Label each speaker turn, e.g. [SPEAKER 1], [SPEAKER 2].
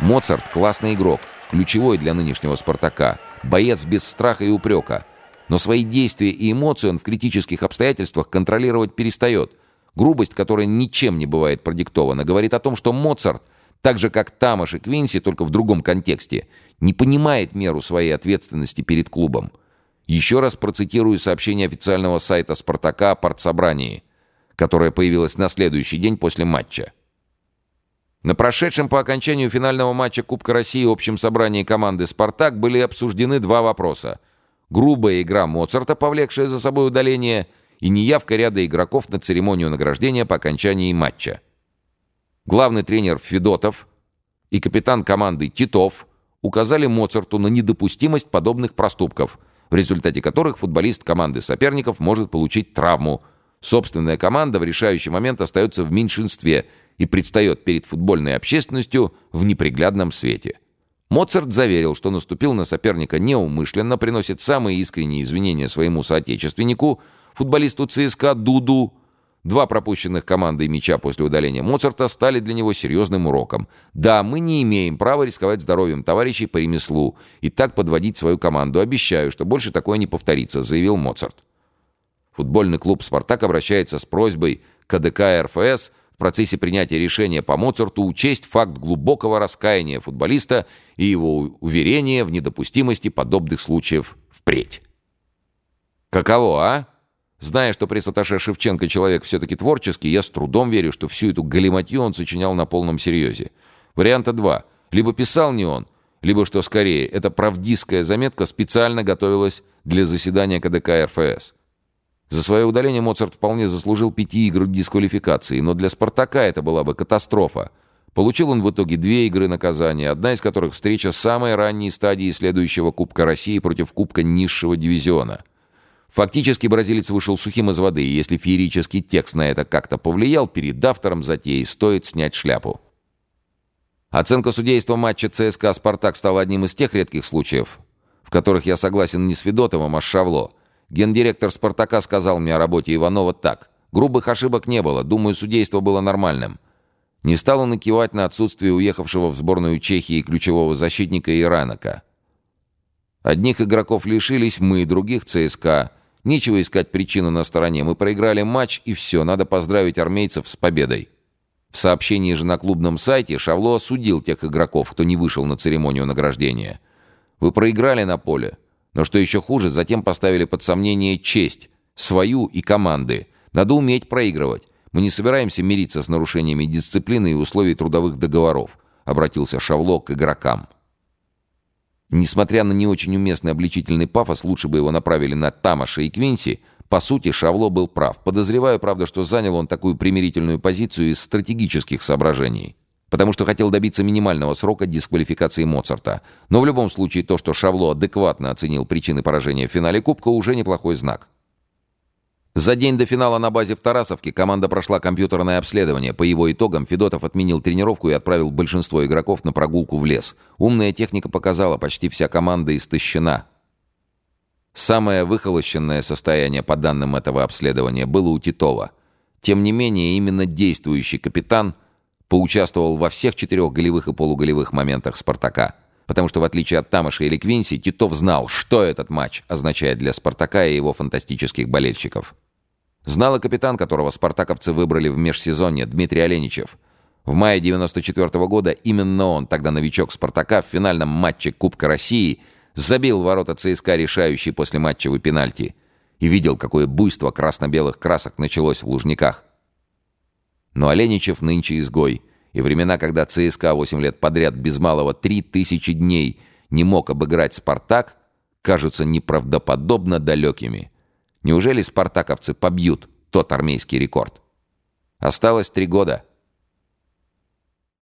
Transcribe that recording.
[SPEAKER 1] Моцарт – классный игрок, ключевой для нынешнего «Спартака», боец без страха и упрека. Но свои действия и эмоции он в критических обстоятельствах контролировать перестает. Грубость, которая ничем не бывает продиктована, говорит о том, что Моцарт, так же как Тамаш и Квинси, только в другом контексте, не понимает меру своей ответственности перед клубом. Еще раз процитирую сообщение официального сайта «Спартака» о партсобрании, которое появилось на следующий день после матча. На прошедшем по окончанию финального матча Кубка России общем собрании команды «Спартак» были обсуждены два вопроса. Грубая игра Моцарта, повлекшая за собой удаление, и неявка ряда игроков на церемонию награждения по окончании матча. Главный тренер Федотов и капитан команды Титов указали Моцарту на недопустимость подобных проступков, в результате которых футболист команды соперников может получить травму. Собственная команда в решающий момент остается в меньшинстве – и предстает перед футбольной общественностью в неприглядном свете. Моцарт заверил, что наступил на соперника неумышленно, приносит самые искренние извинения своему соотечественнику, футболисту ЦСКА Дуду. Два пропущенных командой мяча после удаления Моцарта стали для него серьезным уроком. Да, мы не имеем права рисковать здоровьем товарищей по ремеслу и так подводить свою команду. Обещаю, что больше такое не повторится, заявил Моцарт. Футбольный клуб «Спартак» обращается с просьбой КДК РФС – в процессе принятия решения по Моцарту учесть факт глубокого раскаяния футболиста и его уверения в недопустимости подобных случаев впредь. Каково, а? Зная, что пресс-атташе Шевченко человек все-таки творческий, я с трудом верю, что всю эту галиматью он сочинял на полном серьезе. Варианта два. Либо писал не он, либо, что скорее, эта правдистская заметка специально готовилась для заседания КДК РФС. За свое удаление Моцарт вполне заслужил пяти игр дисквалификации, но для «Спартака» это была бы катастрофа. Получил он в итоге две игры наказания, одна из которых встреча самой ранней стадии следующего Кубка России против Кубка низшего дивизиона. Фактически бразилец вышел сухим из воды, и если феерический текст на это как-то повлиял, перед автором затеи стоит снять шляпу. Оценка судейства матча ЦСКА «Спартак» стала одним из тех редких случаев, в которых я согласен не с Федотовым, а с Шавло – Гендиректор «Спартака» сказал мне о работе Иванова так. Грубых ошибок не было, думаю, судейство было нормальным. Не стал он и на отсутствие уехавшего в сборную Чехии ключевого защитника Иранока. Одних игроков лишились мы, других ЦСКА. Нечего искать причину на стороне. Мы проиграли матч, и все, надо поздравить армейцев с победой. В сообщении же на клубном сайте Шавло осудил тех игроков, кто не вышел на церемонию награждения. Вы проиграли на поле. Но что еще хуже, затем поставили под сомнение честь, свою и команды. Надо уметь проигрывать. Мы не собираемся мириться с нарушениями дисциплины и условий трудовых договоров», обратился Шавло к игрокам. Несмотря на не очень уместный обличительный пафос, лучше бы его направили на Тамаша и Квинси, по сути, Шавло был прав. Подозреваю, правда, что занял он такую примирительную позицию из стратегических соображений потому что хотел добиться минимального срока дисквалификации Моцарта. Но в любом случае то, что Шавло адекватно оценил причины поражения в финале Кубка, уже неплохой знак. За день до финала на базе в Тарасовке команда прошла компьютерное обследование. По его итогам Федотов отменил тренировку и отправил большинство игроков на прогулку в лес. Умная техника показала, почти вся команда истощена. Самое выхолощенное состояние, по данным этого обследования, было у Титова. Тем не менее, именно действующий капитан – поучаствовал во всех четырех голевых и полуголевых моментах «Спартака». Потому что, в отличие от Тамаша или Квинси, Титов знал, что этот матч означает для «Спартака» и его фантастических болельщиков. Знал и капитан, которого спартаковцы выбрали в межсезонье, Дмитрий Оленичев. В мае 94 -го года именно он, тогда новичок «Спартака», в финальном матче Кубка России забил ворота ЦСКА решающий после матчевый пенальти. И видел, какое буйство красно-белых красок началось в Лужниках. Но Оленичев нынче изгой, и времена, когда ЦСКА 8 лет подряд без малого 3000 дней не мог обыграть «Спартак», кажутся неправдоподобно далекими. Неужели спартаковцы побьют тот армейский рекорд? Осталось три года.